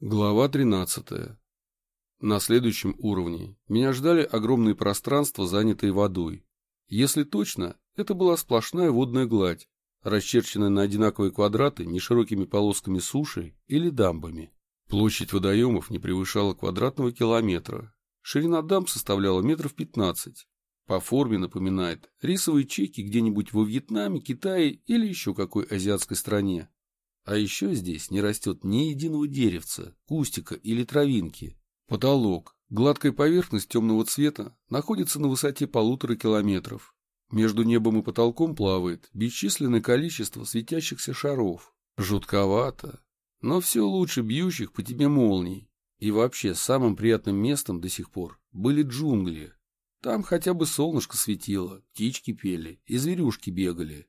Глава 13. На следующем уровне меня ждали огромные пространства, занятые водой. Если точно, это была сплошная водная гладь, расчерченная на одинаковые квадраты неширокими полосками суши или дамбами. Площадь водоемов не превышала квадратного километра. Ширина дамб составляла метров 15. По форме напоминает рисовые чеки где-нибудь во Вьетнаме, Китае или еще какой азиатской стране. А еще здесь не растет ни единого деревца, кустика или травинки. Потолок, гладкая поверхность темного цвета, находится на высоте полутора километров. Между небом и потолком плавает бесчисленное количество светящихся шаров. Жутковато, но все лучше бьющих по тебе молний. И вообще самым приятным местом до сих пор были джунгли. Там хотя бы солнышко светило, птички пели и зверюшки бегали.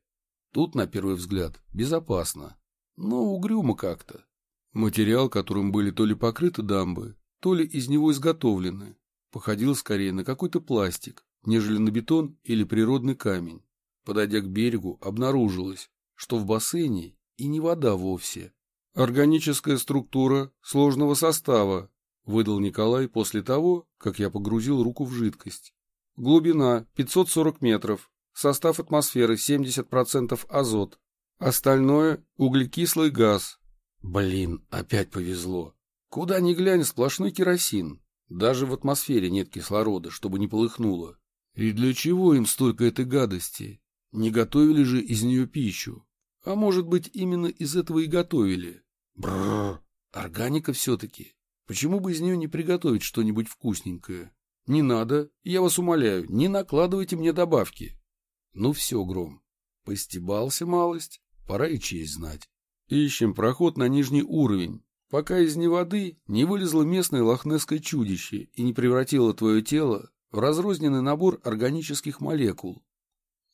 Тут, на первый взгляд, безопасно но угрюмо как-то. Материал, которым были то ли покрыты дамбы, то ли из него изготовлены, походил скорее на какой-то пластик, нежели на бетон или природный камень. Подойдя к берегу, обнаружилось, что в бассейне и не вода вовсе. Органическая структура сложного состава, выдал Николай после того, как я погрузил руку в жидкость. Глубина 540 метров, состав атмосферы 70% азот, Остальное — углекислый газ. Блин, опять повезло. Куда ни глянь, сплошной керосин. Даже в атмосфере нет кислорода, чтобы не полыхнуло. И для чего им столько этой гадости? Не готовили же из нее пищу. А может быть, именно из этого и готовили? Бррр, органика все-таки. Почему бы из нее не приготовить что-нибудь вкусненькое? Не надо, я вас умоляю, не накладывайте мне добавки. Ну все, Гром, постебался малость, Пора и честь знать. Ищем проход на нижний уровень, пока из воды не вылезло местное лохнесское чудище и не превратило твое тело в разрозненный набор органических молекул.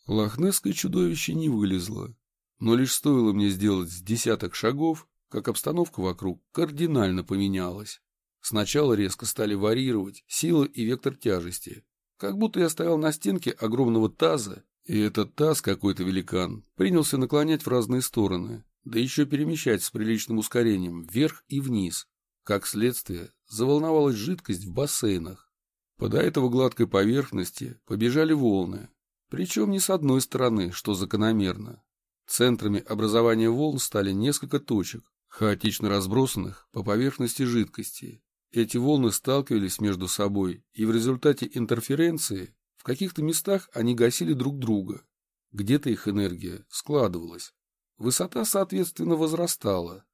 Лохнесское чудовище не вылезло, но лишь стоило мне сделать десяток шагов, как обстановка вокруг кардинально поменялась. Сначала резко стали варьировать сила и вектор тяжести, как будто я стоял на стенке огромного таза и этот таз какой-то великан принялся наклонять в разные стороны, да еще перемещать с приличным ускорением вверх и вниз. Как следствие, заволновалась жидкость в бассейнах. По этого гладкой поверхности побежали волны, причем не с одной стороны, что закономерно. Центрами образования волн стали несколько точек, хаотично разбросанных по поверхности жидкости. Эти волны сталкивались между собой, и в результате интерференции каких-то местах они гасили друг друга. Где-то их энергия складывалась. Высота, соответственно, возрастала.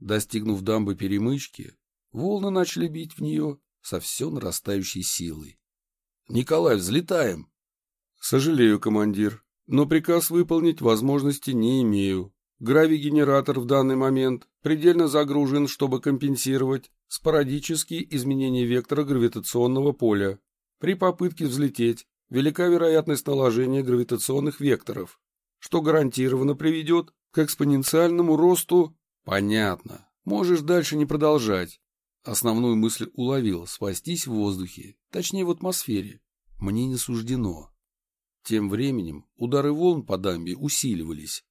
Достигнув дамбы перемычки, волны начали бить в нее со все нарастающей силой. «Николай, взлетаем!» «Сожалею, командир, но приказ выполнить возможности не имею. Гравигенератор в данный момент предельно загружен, чтобы компенсировать спорадические изменения вектора гравитационного поля. При попытке взлететь велика вероятность наложения гравитационных векторов, что гарантированно приведет к экспоненциальному росту... Понятно. Можешь дальше не продолжать. Основную мысль уловил — спастись в воздухе, точнее в атмосфере. Мне не суждено. Тем временем удары волн по дамбе усиливались.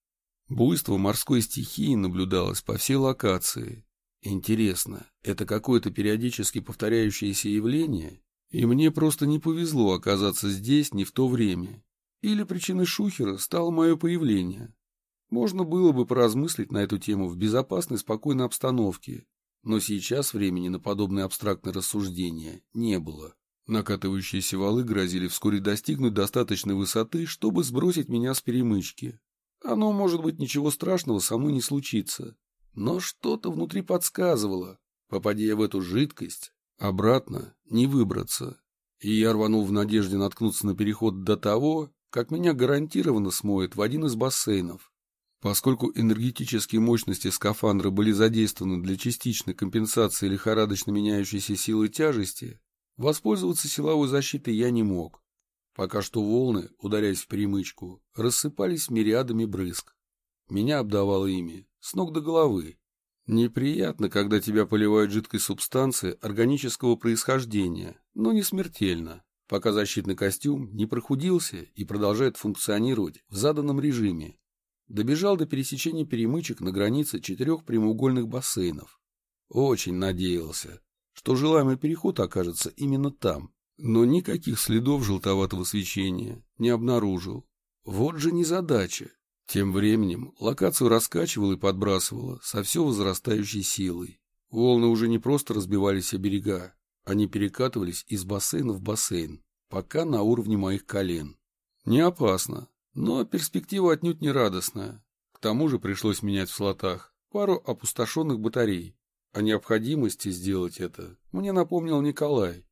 Буйство морской стихии наблюдалось по всей локации. Интересно, это какое-то периодически повторяющееся явление и мне просто не повезло оказаться здесь не в то время. Или причиной шухера стало мое появление. Можно было бы поразмыслить на эту тему в безопасной, спокойной обстановке, но сейчас времени на подобное абстрактное рассуждение не было. Накатывающиеся валы грозили вскоре достигнуть достаточной высоты, чтобы сбросить меня с перемычки. Оно, может быть, ничего страшного со мной не случится. Но что-то внутри подсказывало. Попадя в эту жидкость, Обратно не выбраться, и я рванул в надежде наткнуться на переход до того, как меня гарантированно смоет в один из бассейнов. Поскольку энергетические мощности скафандра были задействованы для частичной компенсации лихорадочно меняющейся силы тяжести, воспользоваться силовой защитой я не мог. Пока что волны, ударяясь в примычку, рассыпались мириадами брызг. Меня обдавало ими с ног до головы, Неприятно, когда тебя поливают жидкой субстанцией органического происхождения, но не смертельно, пока защитный костюм не прохудился и продолжает функционировать в заданном режиме. Добежал до пересечения перемычек на границе четырех прямоугольных бассейнов. Очень надеялся, что желаемый переход окажется именно там, но никаких следов желтоватого свечения не обнаружил. Вот же незадача. Тем временем локацию раскачивало и подбрасывало со все возрастающей силой. Волны уже не просто разбивались о берега, они перекатывались из бассейна в бассейн, пока на уровне моих колен. Не опасно, но перспектива отнюдь не радостная. К тому же пришлось менять в слотах пару опустошенных батарей. О необходимости сделать это мне напомнил Николай.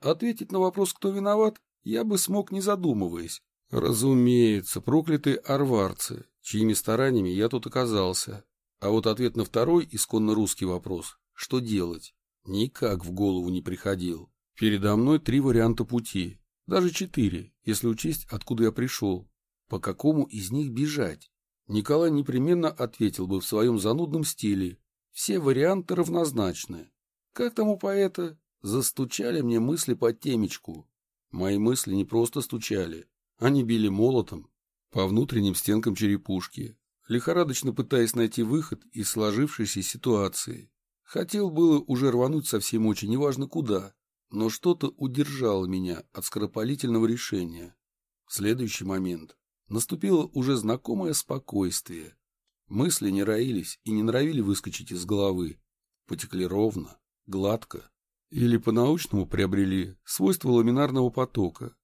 Ответить на вопрос, кто виноват, я бы смог, не задумываясь. Разумеется, проклятые арварцы, чьими стараниями я тут оказался. А вот ответ на второй исконно русский вопрос – что делать? Никак в голову не приходил. Передо мной три варианта пути, даже четыре, если учесть, откуда я пришел. По какому из них бежать? Николай непременно ответил бы в своем занудном стиле. Все варианты равнозначны. Как там у поэта? Застучали мне мысли по темечку. Мои мысли не просто стучали. Они били молотом по внутренним стенкам черепушки, лихорадочно пытаясь найти выход из сложившейся ситуации. Хотел было уже рвануть совсем очень неважно куда, но что-то удержало меня от скоропалительного решения. В следующий момент наступило уже знакомое спокойствие. Мысли не роились и не норовили выскочить из головы. Потекли ровно, гладко. Или по-научному приобрели свойства ламинарного потока.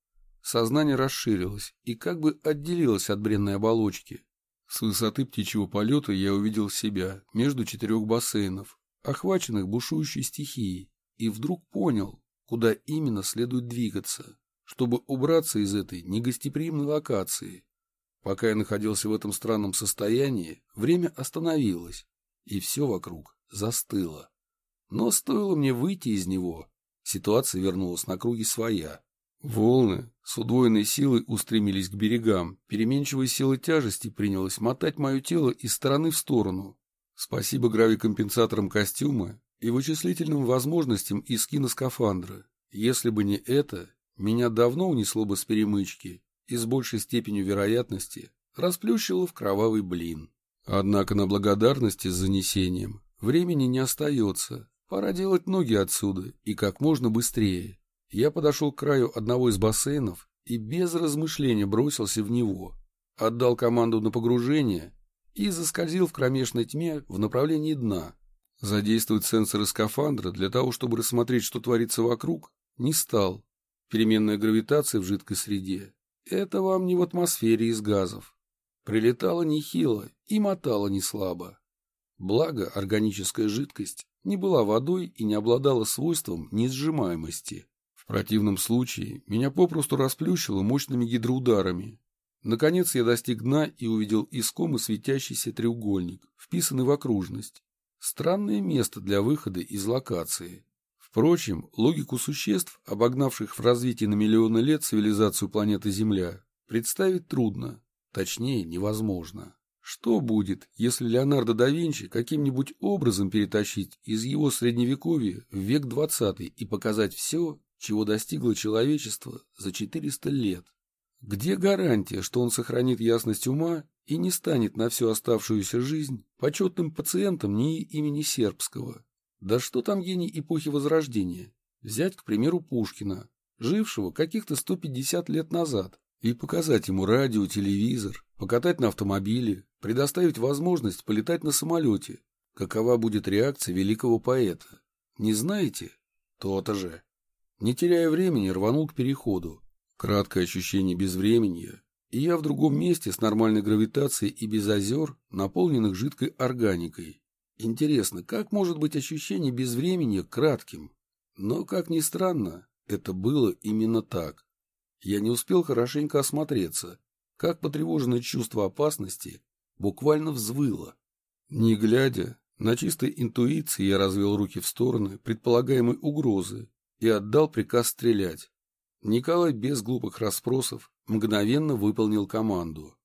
Сознание расширилось и как бы отделилось от бренной оболочки. С высоты птичьего полета я увидел себя между четырех бассейнов, охваченных бушующей стихией, и вдруг понял, куда именно следует двигаться, чтобы убраться из этой негостеприимной локации. Пока я находился в этом странном состоянии, время остановилось, и все вокруг застыло. Но стоило мне выйти из него, ситуация вернулась на круги своя. Волны с удвоенной силой устремились к берегам, переменчивая сила тяжести принялась мотать мое тело из стороны в сторону. Спасибо гравикомпенсаторам костюма и вычислительным возможностям из киноскафандра. Если бы не это, меня давно унесло бы с перемычки и с большей степенью вероятности расплющило в кровавый блин. Однако на благодарности с занесением времени не остается. Пора делать ноги отсюда и как можно быстрее. Я подошел к краю одного из бассейнов и без размышления бросился в него. Отдал команду на погружение и заскользил в кромешной тьме в направлении дна. Задействовать сенсоры скафандра для того, чтобы рассмотреть, что творится вокруг, не стал. Переменная гравитация в жидкой среде – это вам не в атмосфере из газов. Прилетала нехило и мотала не слабо. Благо, органическая жидкость не была водой и не обладала свойством несжимаемости. В противном случае меня попросту расплющило мощными гидроударами. Наконец я достиг дна и увидел искомый светящийся треугольник, вписанный в окружность. Странное место для выхода из локации. Впрочем, логику существ, обогнавших в развитии на миллионы лет цивилизацию планеты Земля, представить трудно, точнее невозможно. Что будет, если Леонардо да Винчи каким-нибудь образом перетащить из его средневековья в век двадцатый и показать все, чего достигло человечество за 400 лет? Где гарантия, что он сохранит ясность ума и не станет на всю оставшуюся жизнь почетным пациентом НИИ имени Сербского. Да что там гений эпохи Возрождения? Взять, к примеру, Пушкина, жившего каких-то 150 лет назад, и показать ему радио, телевизор, покатать на автомобиле, предоставить возможность полетать на самолете. Какова будет реакция великого поэта? Не знаете? То-то же. Не теряя времени, рванул к переходу. Краткое ощущение безвременья и я в другом месте с нормальной гравитацией и без озер, наполненных жидкой органикой. Интересно, как может быть ощущение безвременья кратким? Но, как ни странно, это было именно так. Я не успел хорошенько осмотреться, как потревоженное чувство опасности буквально взвыло. Не глядя, на чистой интуиции я развел руки в стороны предполагаемой угрозы и отдал приказ стрелять. Николай без глупых расспросов мгновенно выполнил команду.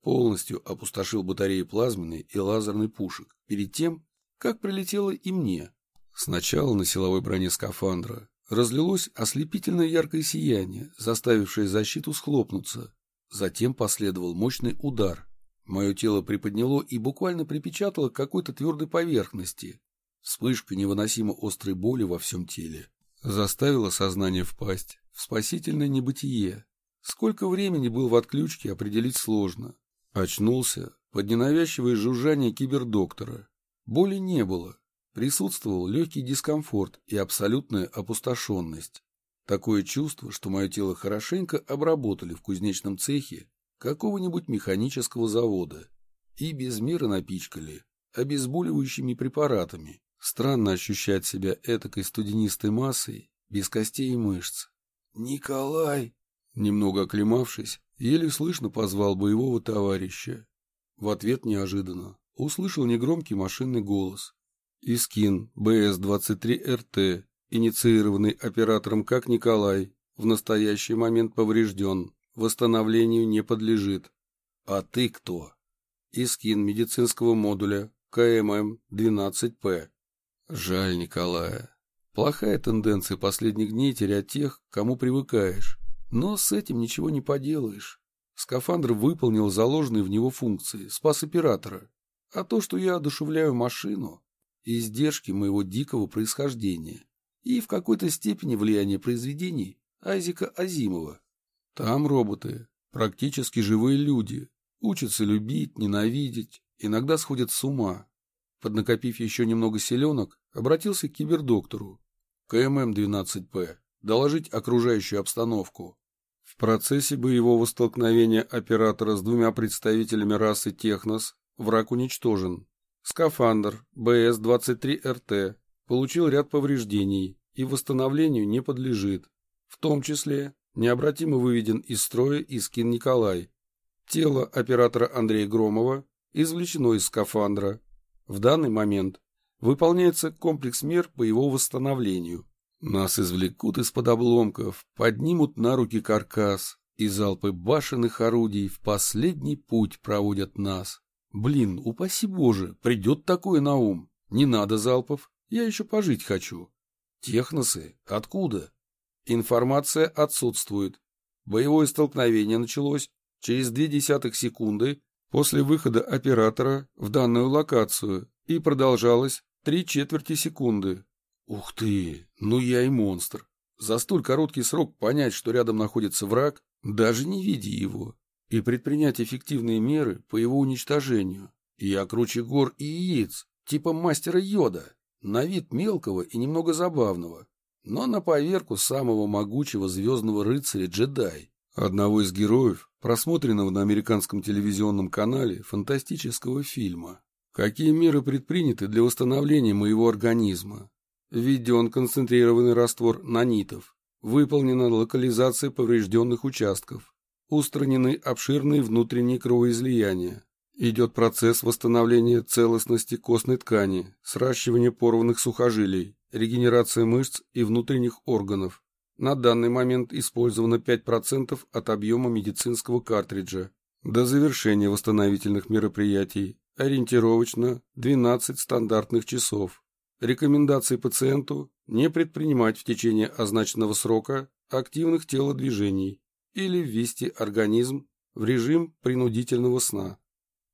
Полностью опустошил батареи плазменной и лазерной пушек перед тем, как прилетело и мне. Сначала на силовой броне скафандра разлилось ослепительное яркое сияние, заставившее защиту схлопнуться. Затем последовал мощный удар. Мое тело приподняло и буквально припечатало к какой-то твердой поверхности. Вспышка невыносимо острой боли во всем теле. Заставила сознание впасть в спасительное небытие. Сколько времени был в отключке, определить сложно. Очнулся под ненавязчивое жужжание кибердоктора. Боли не было. Присутствовал легкий дискомфорт и абсолютная опустошенность. Такое чувство, что мое тело хорошенько обработали в кузнечном цехе какого-нибудь механического завода и без меры напичкали обезболивающими препаратами. Странно ощущать себя этакой студенистой массой, без костей и мышц. «Николай!» Немного оклемавшись, еле слышно позвал боевого товарища. В ответ неожиданно услышал негромкий машинный голос. Искин БС-23РТ, инициированный оператором как Николай, в настоящий момент поврежден, восстановлению не подлежит. А ты кто? Искин медицинского модуля КММ-12П. Жаль Николая. Плохая тенденция последних дней терять тех, кому привыкаешь. Но с этим ничего не поделаешь. Скафандр выполнил заложенные в него функции, спас оператора. А то, что я одушевляю машину, издержки моего дикого происхождения и в какой-то степени влияние произведений Айзека Азимова. Там роботы, практически живые люди, учатся любить, ненавидеть, иногда сходят с ума. Поднакопив еще немного силенок, обратился к кибердоктору. КММ-12П. Доложить окружающую обстановку. В процессе боевого столкновения оператора с двумя представителями расы Технос враг уничтожен. Скафандр БС-23РТ получил ряд повреждений и восстановлению не подлежит. В том числе необратимо выведен из строя Искин Николай. Тело оператора Андрея Громова извлечено из скафандра. В данный момент выполняется комплекс мер по его восстановлению. Нас извлекут из-под обломков, поднимут на руки каркас, и залпы башенных орудий в последний путь проводят нас. Блин, упаси Боже, придет такое на ум. Не надо залпов, я еще пожить хочу. Техносы? Откуда? Информация отсутствует. Боевое столкновение началось через две десятых секунды после выхода оператора в данную локацию и продолжалось три четверти секунды. Ух ты, ну я и монстр. За столь короткий срок понять, что рядом находится враг, даже не видя его, и предпринять эффективные меры по его уничтожению. Я круче гор и яиц, типа мастера йода, на вид мелкого и немного забавного, но на поверку самого могучего звездного рыцаря джедай, одного из героев, просмотренного на американском телевизионном канале фантастического фильма. Какие меры предприняты для восстановления моего организма? Введен концентрированный раствор нанитов. Выполнена локализация поврежденных участков. Устранены обширные внутренние кровоизлияния. Идет процесс восстановления целостности костной ткани, сращивания порванных сухожилий, регенерация мышц и внутренних органов. На данный момент использовано 5% от объема медицинского картриджа. До завершения восстановительных мероприятий ориентировочно 12 стандартных часов. Рекомендации пациенту не предпринимать в течение означенного срока активных телодвижений или ввести организм в режим принудительного сна.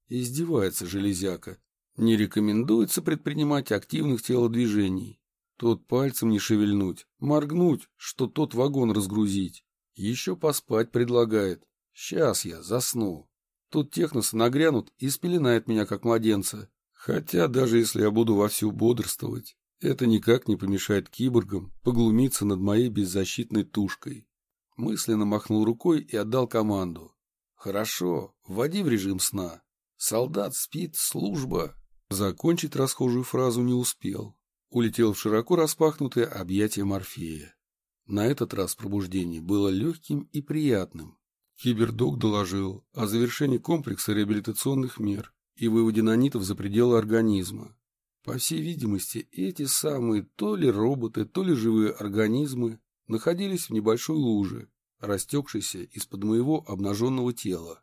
Издевается железяка. Не рекомендуется предпринимать активных телодвижений. Тот пальцем не шевельнуть, моргнуть, что тот вагон разгрузить. Еще поспать предлагает. Сейчас я засну. Тут техносы нагрянут и спеленает меня, как младенца. Хотя даже если я буду вовсю бодрствовать, это никак не помешает киборгам поглумиться над моей беззащитной тушкой. Мысленно махнул рукой и отдал команду. «Хорошо, вводи в режим сна. Солдат спит, служба». Закончить расхожую фразу не успел улетел в широко распахнутое объятие Морфея. На этот раз пробуждение было легким и приятным. Кибердок доложил о завершении комплекса реабилитационных мер и выводе нанитов за пределы организма. По всей видимости, эти самые то ли роботы, то ли живые организмы находились в небольшой луже, растекшейся из-под моего обнаженного тела.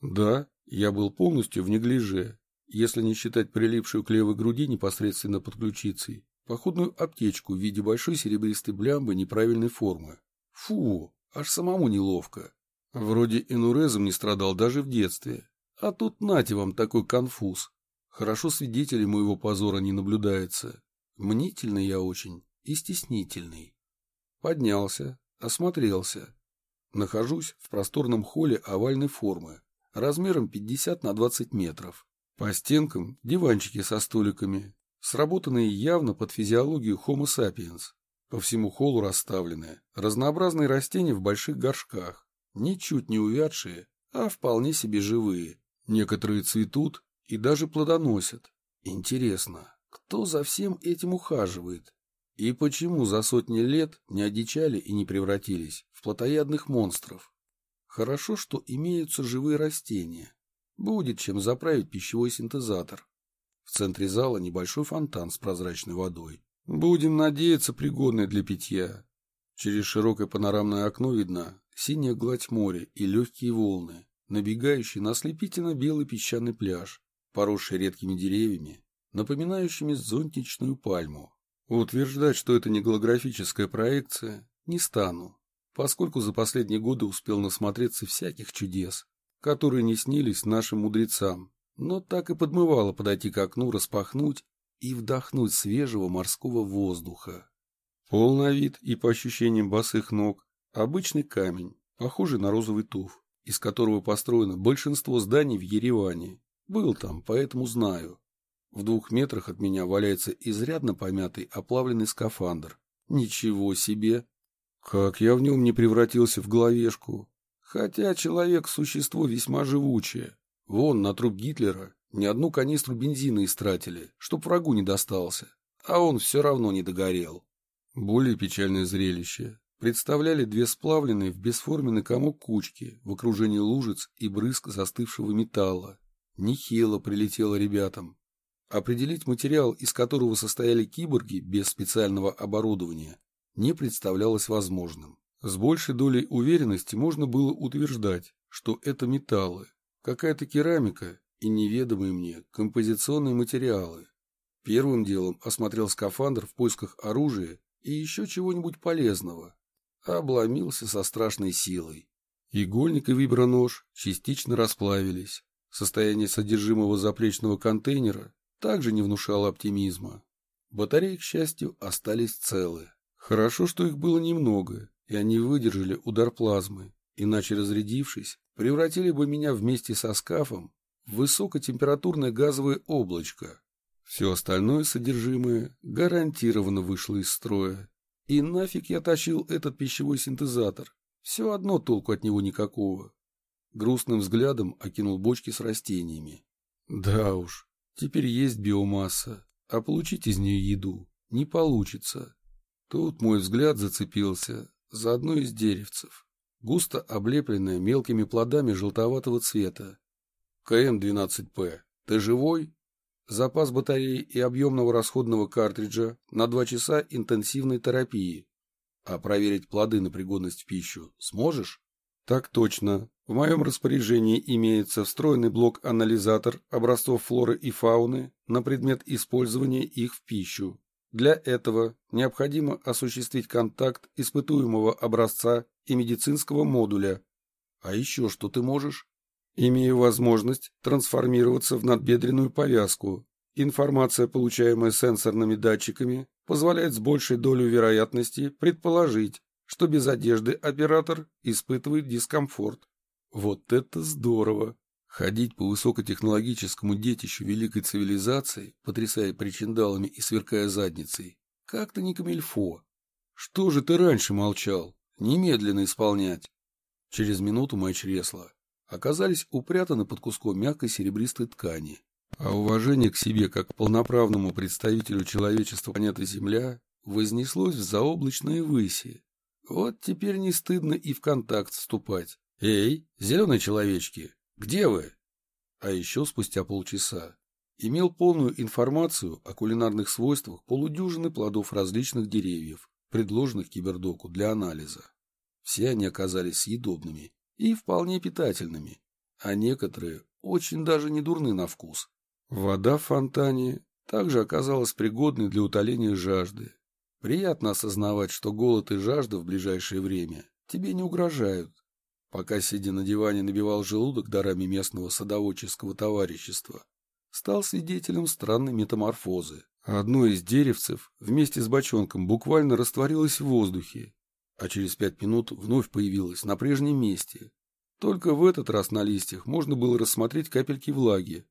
Да, я был полностью в неглиже, если не считать прилипшую к левой груди непосредственно под ключицей, походную аптечку в виде большой серебристой блямбы неправильной формы. Фу, аж самому неловко. Вроде инурезом не страдал даже в детстве. А тут нате вам такой конфуз. Хорошо свидетелей моего позора не наблюдается. Мнительный я очень и стеснительный. Поднялся, осмотрелся. Нахожусь в просторном холле овальной формы, размером 50 на 20 метров. По стенкам диванчики со столиками, сработанные явно под физиологию Homo sapiens. По всему холлу расставлены разнообразные растения в больших горшках, ничуть не увядшие, а вполне себе живые. Некоторые цветут и даже плодоносят. Интересно, кто за всем этим ухаживает? И почему за сотни лет не одичали и не превратились в плотоядных монстров? Хорошо, что имеются живые растения. Будет чем заправить пищевой синтезатор. В центре зала небольшой фонтан с прозрачной водой. Будем надеяться, пригодный для питья. Через широкое панорамное окно видна синяя гладь моря и легкие волны, набегающие на ослепительно-белый песчаный пляж, поросший редкими деревьями, напоминающими зонтичную пальму. Утверждать, что это не голографическая проекция, не стану, поскольку за последние годы успел насмотреться всяких чудес, которые не снились нашим мудрецам, но так и подмывало подойти к окну, распахнуть и вдохнуть свежего морского воздуха. Пол на вид и по ощущениям босых ног обычный камень, похожий на розовый туф, из которого построено большинство зданий в Ереване. Был там, поэтому знаю. В двух метрах от меня валяется изрядно помятый оплавленный скафандр. Ничего себе! Как я в нем не превратился в головешку. Хотя человек – существо весьма живучее. Вон, на труп Гитлера ни одну канистру бензина истратили, чтоб врагу не достался. А он все равно не догорел. Более печальное зрелище представляли две сплавленные в бесформенный комок кучки в окружении лужиц и брызг застывшего металла. Нехило прилетело ребятам. Определить материал, из которого состояли киборги без специального оборудования, не представлялось возможным. С большей долей уверенности можно было утверждать, что это металлы, какая-то керамика и неведомые мне композиционные материалы. Первым делом осмотрел скафандр в поисках оружия и еще чего-нибудь полезного. Обломился со страшной силой. Игольник и вибронож частично расплавились. Состояние содержимого заплечного контейнера также не внушало оптимизма. Батареи, к счастью, остались целы. Хорошо, что их было немного, и они выдержали удар плазмы, иначе разрядившись, превратили бы меня вместе со скафом в высокотемпературное газовое облачко. Все остальное содержимое гарантированно вышло из строя. И нафиг я тащил этот пищевой синтезатор. Все одно толку от него никакого. Грустным взглядом окинул бочки с растениями. Да уж, Теперь есть биомасса, а получить из нее еду не получится. Тут мой взгляд зацепился за одно из деревцев, густо облепленное мелкими плодами желтоватого цвета. КМ-12П, ты живой? Запас батареи и объемного расходного картриджа на два часа интенсивной терапии. А проверить плоды на пригодность в пищу сможешь? Так точно. В моем распоряжении имеется встроенный блок-анализатор образцов флоры и фауны на предмет использования их в пищу. Для этого необходимо осуществить контакт испытуемого образца и медицинского модуля. А еще что ты можешь? Имею возможность трансформироваться в надбедренную повязку. Информация, получаемая сенсорными датчиками, позволяет с большей долей вероятности предположить, что без одежды оператор испытывает дискомфорт. Вот это здорово! Ходить по высокотехнологическому детищу великой цивилизации, потрясая причиндалами и сверкая задницей, как-то не камильфо. Что же ты раньше молчал? Немедленно исполнять. Через минуту мои чресла оказались упрятаны под куском мягкой серебристой ткани. А уважение к себе как к полноправному представителю человечества планеты Земля вознеслось в заоблачные выси. Вот теперь не стыдно и в контакт вступать. «Эй, зеленые человечки, где вы?» А еще спустя полчаса имел полную информацию о кулинарных свойствах полудюжины плодов различных деревьев, предложенных кибердоку для анализа. Все они оказались съедобными и вполне питательными, а некоторые очень даже не дурны на вкус. Вода в фонтане также оказалась пригодной для утоления жажды. Приятно осознавать, что голод и жажда в ближайшее время тебе не угрожают, пока, сидя на диване, набивал желудок дарами местного садоводческого товарищества, стал свидетелем странной метаморфозы. Одно из деревцев вместе с бочонком буквально растворилось в воздухе, а через пять минут вновь появилось на прежнем месте. Только в этот раз на листьях можно было рассмотреть капельки влаги.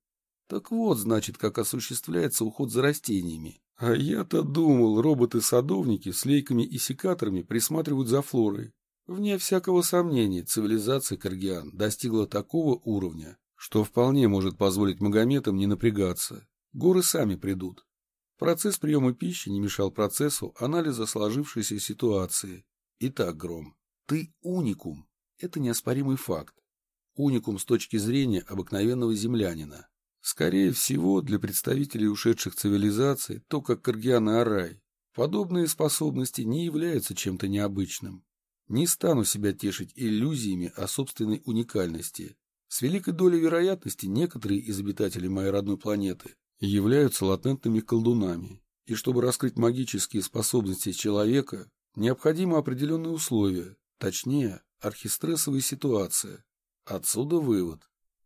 Так вот, значит, как осуществляется уход за растениями. А я-то думал, роботы-садовники с лейками и секаторами присматривают за флорой. Вне всякого сомнения, цивилизация Каргиан достигла такого уровня, что вполне может позволить Магометам не напрягаться. Горы сами придут. Процесс приема пищи не мешал процессу анализа сложившейся ситуации. Итак, Гром, ты уникум. Это неоспоримый факт. Уникум с точки зрения обыкновенного землянина. Скорее всего, для представителей ушедших цивилизаций, то как Каргиан и Арай, подобные способности не являются чем-то необычным. Не стану себя тешить иллюзиями о собственной уникальности. С великой долей вероятности некоторые из обитателей моей родной планеты являются латентными колдунами, и чтобы раскрыть магические способности человека, необходимы определенные условия, точнее, архистрессовая ситуация. Отсюда вывод.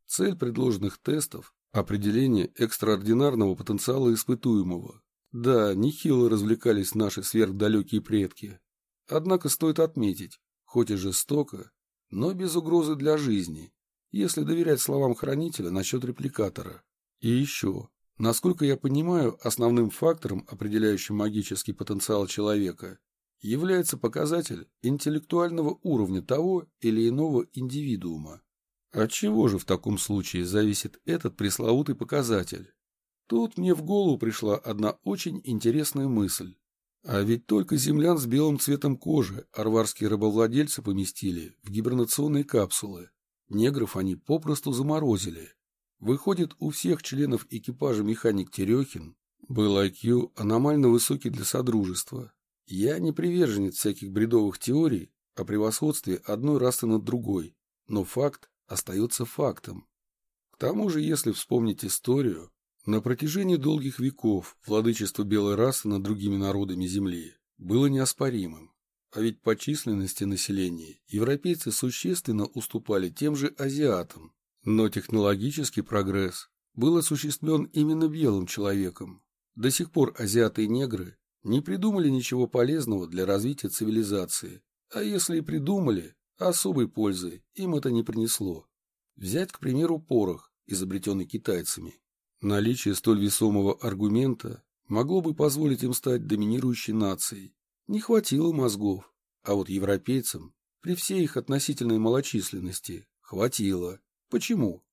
Цель предложенных тестов – определение экстраординарного потенциала испытуемого. Да, нехило развлекались наши сверхдалекие предки. Однако стоит отметить, хоть и жестоко, но без угрозы для жизни, если доверять словам хранителя насчет репликатора. И еще, Насколько я понимаю, основным фактором, определяющим магический потенциал человека, является показатель интеллектуального уровня того или иного индивидуума. От чего же в таком случае зависит этот пресловутый показатель? Тут мне в голову пришла одна очень интересная мысль. А ведь только землян с белым цветом кожи арварские рабовладельцы поместили в гибернационные капсулы. Негров они попросту заморозили. Выходит, у всех членов экипажа механик Терехин был IQ аномально высокий для содружества. Я не приверженец всяких бредовых теорий о превосходстве одной расы над другой, но факт остается фактом. К тому же, если вспомнить историю, на протяжении долгих веков владычество белой расы над другими народами Земли было неоспоримым. А ведь по численности населения европейцы существенно уступали тем же азиатам, но технологический прогресс был осуществлен именно белым человеком. До сих пор азиаты и негры не придумали ничего полезного для развития цивилизации, а если и придумали, особой пользы им это не принесло. Взять, к примеру, порох, изобретенный китайцами. Наличие столь весомого аргумента могло бы позволить им стать доминирующей нацией. Не хватило мозгов, а вот европейцам, при всей их относительной малочисленности, хватило. Почему?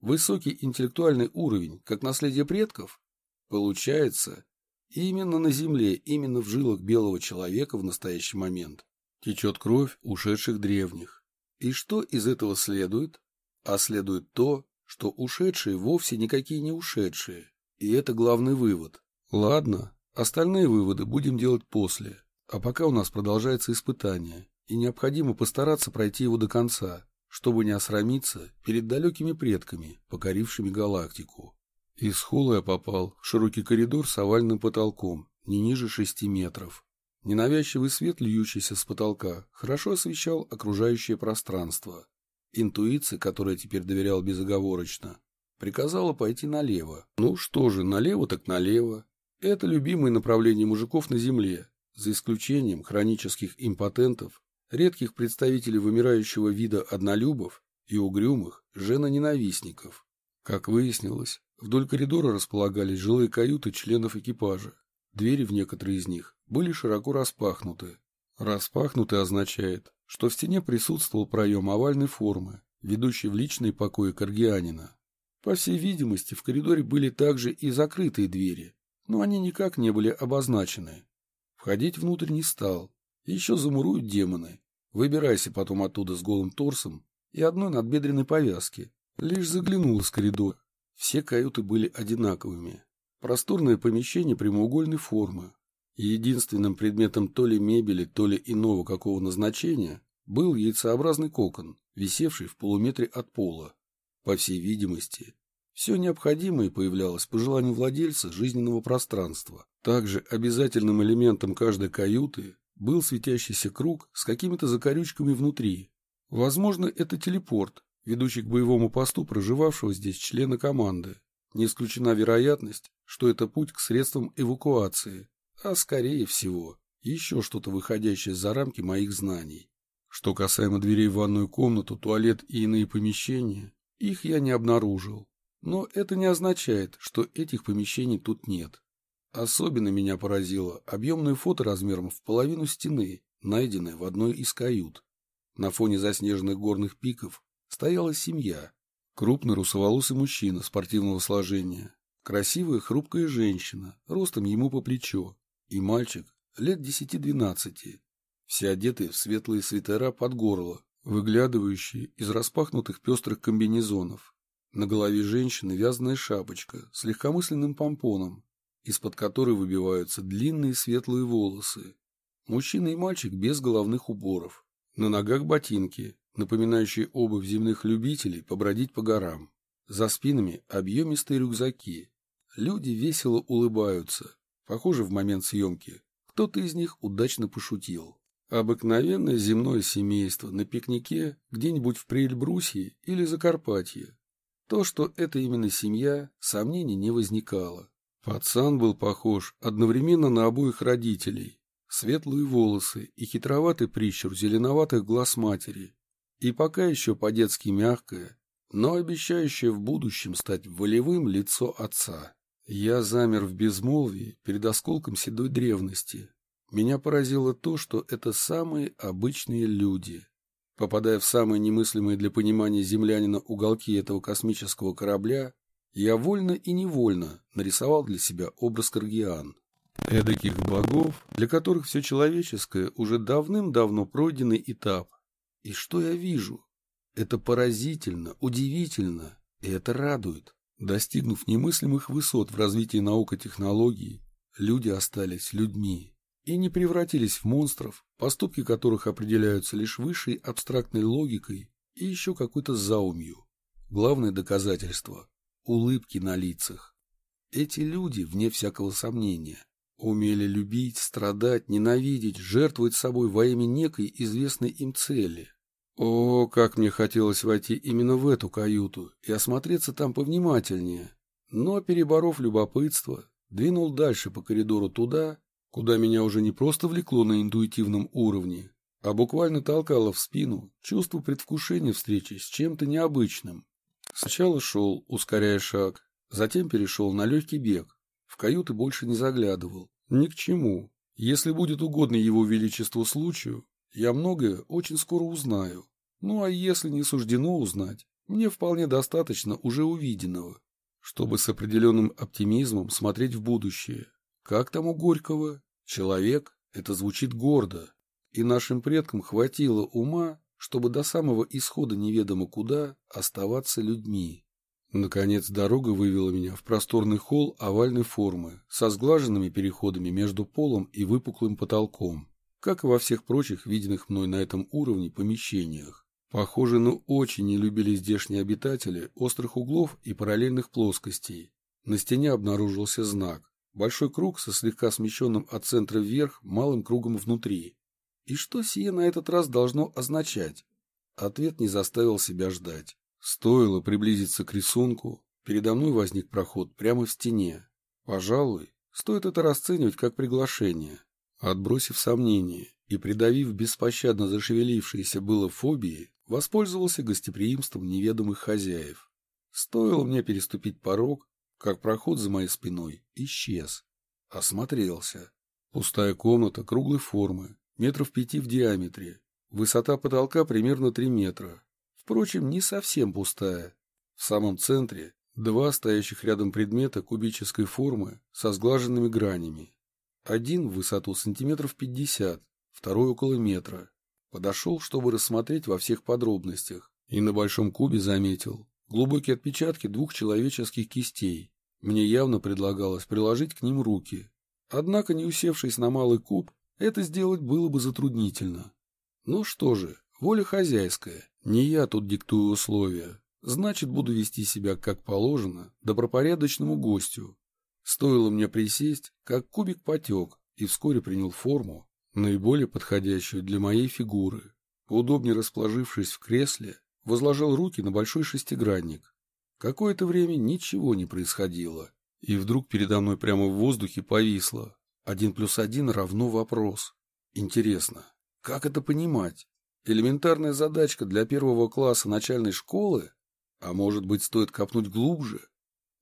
Высокий интеллектуальный уровень, как наследие предков? Получается, именно на Земле, именно в жилах белого человека в настоящий момент течет кровь ушедших древних. И что из этого следует? А следует то, что ушедшие вовсе никакие не ушедшие. И это главный вывод. Ладно, остальные выводы будем делать после. А пока у нас продолжается испытание, и необходимо постараться пройти его до конца чтобы не осрамиться перед далекими предками, покорившими галактику. Из холла я попал в широкий коридор с овальным потолком, не ниже шести метров. Ненавязчивый свет, льющийся с потолка, хорошо освещал окружающее пространство. Интуиция, которой теперь доверял безоговорочно, приказала пойти налево. Ну что же, налево так налево. Это любимое направление мужиков на Земле, за исключением хронических импотентов редких представителей вымирающего вида однолюбов и угрюмых женоненавистников. Как выяснилось, вдоль коридора располагались жилые каюты членов экипажа. Двери в некоторые из них были широко распахнуты. Распахнуты означает, что в стене присутствовал проем овальной формы, ведущий в личные покои Каргианина. По всей видимости, в коридоре были также и закрытые двери, но они никак не были обозначены. Входить внутрь не стал. Еще замуруют демоны, Выбирайся потом оттуда с голым торсом и одной надбедренной повязки. Лишь заглянул из коридора. Все каюты были одинаковыми. Просторное помещение прямоугольной формы. И единственным предметом то ли мебели, то ли иного какого назначения был яйцеобразный кокон, висевший в полуметре от пола. По всей видимости, все необходимое появлялось по желанию владельца жизненного пространства. Также обязательным элементом каждой каюты был светящийся круг с какими-то закорючками внутри. Возможно, это телепорт, ведущий к боевому посту проживавшего здесь члена команды. Не исключена вероятность, что это путь к средствам эвакуации, а скорее всего, еще что-то выходящее за рамки моих знаний. Что касаемо дверей в ванную комнату, туалет и иные помещения, их я не обнаружил. Но это не означает, что этих помещений тут нет. Особенно меня поразило объемное фото размером в половину стены, найденное в одной из кают. На фоне заснеженных горных пиков стояла семья. Крупный русоволосый мужчина спортивного сложения, красивая хрупкая женщина, ростом ему по плечо, и мальчик лет десяти-двенадцати, все одеты в светлые свитера под горло, выглядывающие из распахнутых пестрых комбинезонов. На голове женщины вязаная шапочка с легкомысленным помпоном, из-под которой выбиваются длинные светлые волосы. Мужчина и мальчик без головных уборов. На ногах ботинки, напоминающие обувь земных любителей побродить по горам. За спинами объемистые рюкзаки. Люди весело улыбаются. Похоже, в момент съемки кто-то из них удачно пошутил. Обыкновенное земное семейство на пикнике где-нибудь в Прельбрусье или Закарпатье. То, что это именно семья, сомнений не возникало. Пацан был похож одновременно на обоих родителей. Светлые волосы и хитроватый прищур зеленоватых глаз матери. И пока еще по-детски мягкое, но обещающее в будущем стать волевым лицо отца. Я замер в безмолвии перед осколком седой древности. Меня поразило то, что это самые обычные люди, Попадая в самые немыслимые для понимания землянина уголки этого космического корабля, я вольно и невольно нарисовал для себя образ Каргиан. Эдаких богов, для которых все человеческое уже давным-давно пройденный этап. И что я вижу? Это поразительно, удивительно, и это радует. Достигнув немыслимых высот в развитии наук и технологий, люди остались людьми и не превратились в монстров, поступки которых определяются лишь высшей абстрактной логикой и еще какой-то заумью. Главное доказательство – улыбки на лицах. Эти люди, вне всякого сомнения, умели любить, страдать, ненавидеть, жертвовать собой во имя некой известной им цели. О, как мне хотелось войти именно в эту каюту и осмотреться там повнимательнее. Но, переборов любопытство, двинул дальше по коридору туда, куда меня уже не просто влекло на интуитивном уровне, а буквально толкало в спину чувство предвкушения встречи с чем-то необычным. Сначала шел, ускоряя шаг, затем перешел на легкий бег, в каюты больше не заглядывал. Ни к чему. Если будет угодно его величеству случаю, я многое очень скоро узнаю. Ну а если не суждено узнать, мне вполне достаточно уже увиденного, чтобы с определенным оптимизмом смотреть в будущее. Как там у Горького? Человек — это звучит гордо, и нашим предкам хватило ума, чтобы до самого исхода неведомо куда оставаться людьми. Наконец дорога вывела меня в просторный холл овальной формы со сглаженными переходами между полом и выпуклым потолком, как и во всех прочих виденных мной на этом уровне помещениях. Похоже, ну очень не любили здешние обитатели острых углов и параллельных плоскостей. На стене обнаружился знак Большой круг со слегка смещенным от центра вверх малым кругом внутри. И что сие на этот раз должно означать? Ответ не заставил себя ждать. Стоило приблизиться к рисунку, передо мной возник проход прямо в стене. Пожалуй, стоит это расценивать как приглашение. Отбросив сомнения и придавив беспощадно зашевелившиеся было фобии, воспользовался гостеприимством неведомых хозяев. Стоило мне переступить порог, как проход за моей спиной исчез. Осмотрелся. Пустая комната круглой формы, метров пяти в диаметре. Высота потолка примерно три метра. Впрочем, не совсем пустая. В самом центре два стоящих рядом предмета кубической формы со сглаженными гранями. Один в высоту сантиметров пятьдесят, второй около метра. Подошел, чтобы рассмотреть во всех подробностях, и на большом кубе заметил глубокие отпечатки двух человеческих кистей. Мне явно предлагалось приложить к ним руки. Однако, не усевшись на малый куб, это сделать было бы затруднительно. Ну что же, воля хозяйская. Не я тут диктую условия. Значит, буду вести себя как положено, добропорядочному гостю. Стоило мне присесть, как кубик потек и вскоре принял форму, наиболее подходящую для моей фигуры. Удобнее расположившись в кресле, возложил руки на большой шестигранник Какое-то время ничего не происходило. И вдруг передо мной прямо в воздухе повисло. Один плюс один равно вопрос. Интересно, как это понимать? Элементарная задачка для первого класса начальной школы? А может быть, стоит копнуть глубже?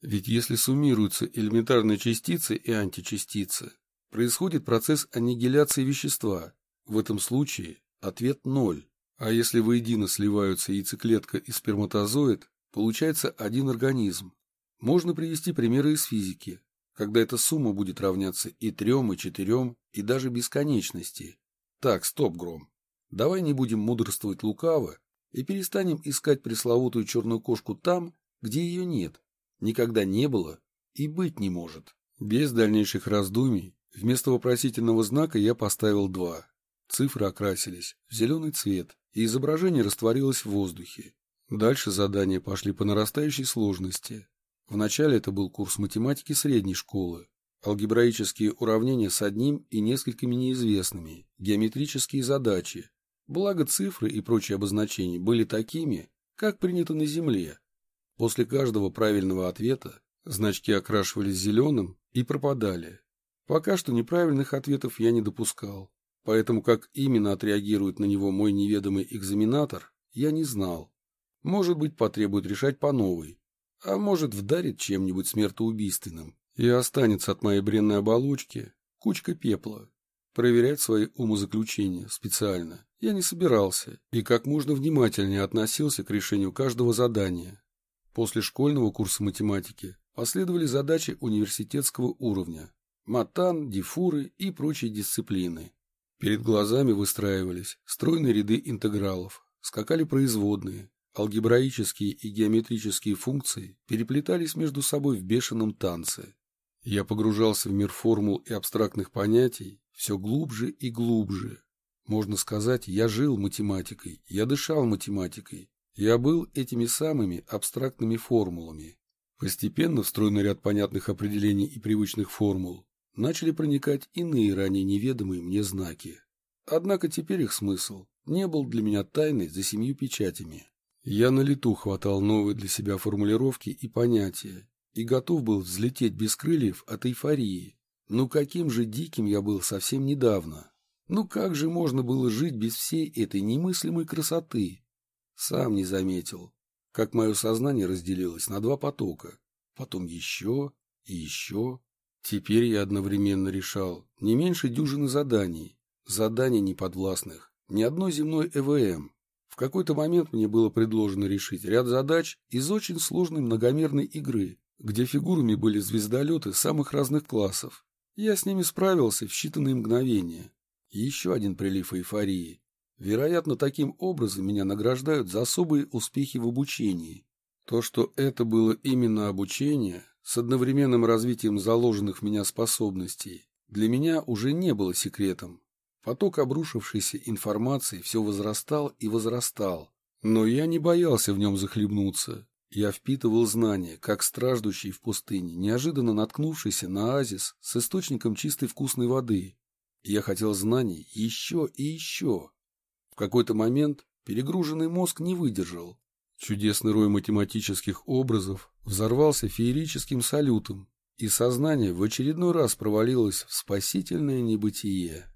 Ведь если суммируются элементарные частицы и античастицы, происходит процесс аннигиляции вещества. В этом случае ответ ноль. А если воедино сливаются яйцеклетка и сперматозоид, получается один организм. Можно привести примеры из физики, когда эта сумма будет равняться и трем, и четырем, и даже бесконечности. Так, стоп, Гром. Давай не будем мудрствовать лукаво и перестанем искать пресловутую черную кошку там, где ее нет, никогда не было и быть не может. Без дальнейших раздумий, вместо вопросительного знака я поставил два. Цифры окрасились в зеленый цвет, и изображение растворилось в воздухе. Дальше задания пошли по нарастающей сложности. Вначале это был курс математики средней школы, алгебраические уравнения с одним и несколькими неизвестными, геометрические задачи. Благо цифры и прочие обозначения были такими, как принято на Земле. После каждого правильного ответа значки окрашивались зеленым и пропадали. Пока что неправильных ответов я не допускал, поэтому как именно отреагирует на него мой неведомый экзаменатор, я не знал. Может быть, потребует решать по новой, а может, вдарит чем-нибудь смертоубийственным, и останется от моей бренной оболочки кучка пепла. Проверять свои умозаключения специально я не собирался и как можно внимательнее относился к решению каждого задания. После школьного курса математики последовали задачи университетского уровня, матан, дифуры и прочие дисциплины. Перед глазами выстраивались стройные ряды интегралов, скакали производные, Алгебраические и геометрические функции переплетались между собой в бешеном танце. Я погружался в мир формул и абстрактных понятий все глубже и глубже. Можно сказать, я жил математикой, я дышал математикой, я был этими самыми абстрактными формулами. Постепенно в стройный ряд понятных определений и привычных формул начали проникать иные ранее неведомые мне знаки. Однако теперь их смысл не был для меня тайной за семью печатями. Я на лету хватал новые для себя формулировки и понятия и готов был взлететь без крыльев от эйфории. Ну каким же диким я был совсем недавно. Ну как же можно было жить без всей этой немыслимой красоты? Сам не заметил, как мое сознание разделилось на два потока, потом еще и еще. Теперь я одновременно решал не меньше дюжины заданий, заданий неподвластных, ни одной земной ЭВМ, в какой-то момент мне было предложено решить ряд задач из очень сложной многомерной игры, где фигурами были звездолеты самых разных классов. Я с ними справился в считанные мгновения. Еще один прилив эйфории. Вероятно, таким образом меня награждают за особые успехи в обучении. То, что это было именно обучение, с одновременным развитием заложенных в меня способностей, для меня уже не было секретом. Поток обрушившейся информации все возрастал и возрастал, но я не боялся в нем захлебнуться. Я впитывал знания, как страждущий в пустыне, неожиданно наткнувшийся на оазис с источником чистой вкусной воды. Я хотел знаний еще и еще. В какой-то момент перегруженный мозг не выдержал. Чудесный рой математических образов взорвался феерическим салютом, и сознание в очередной раз провалилось в спасительное небытие.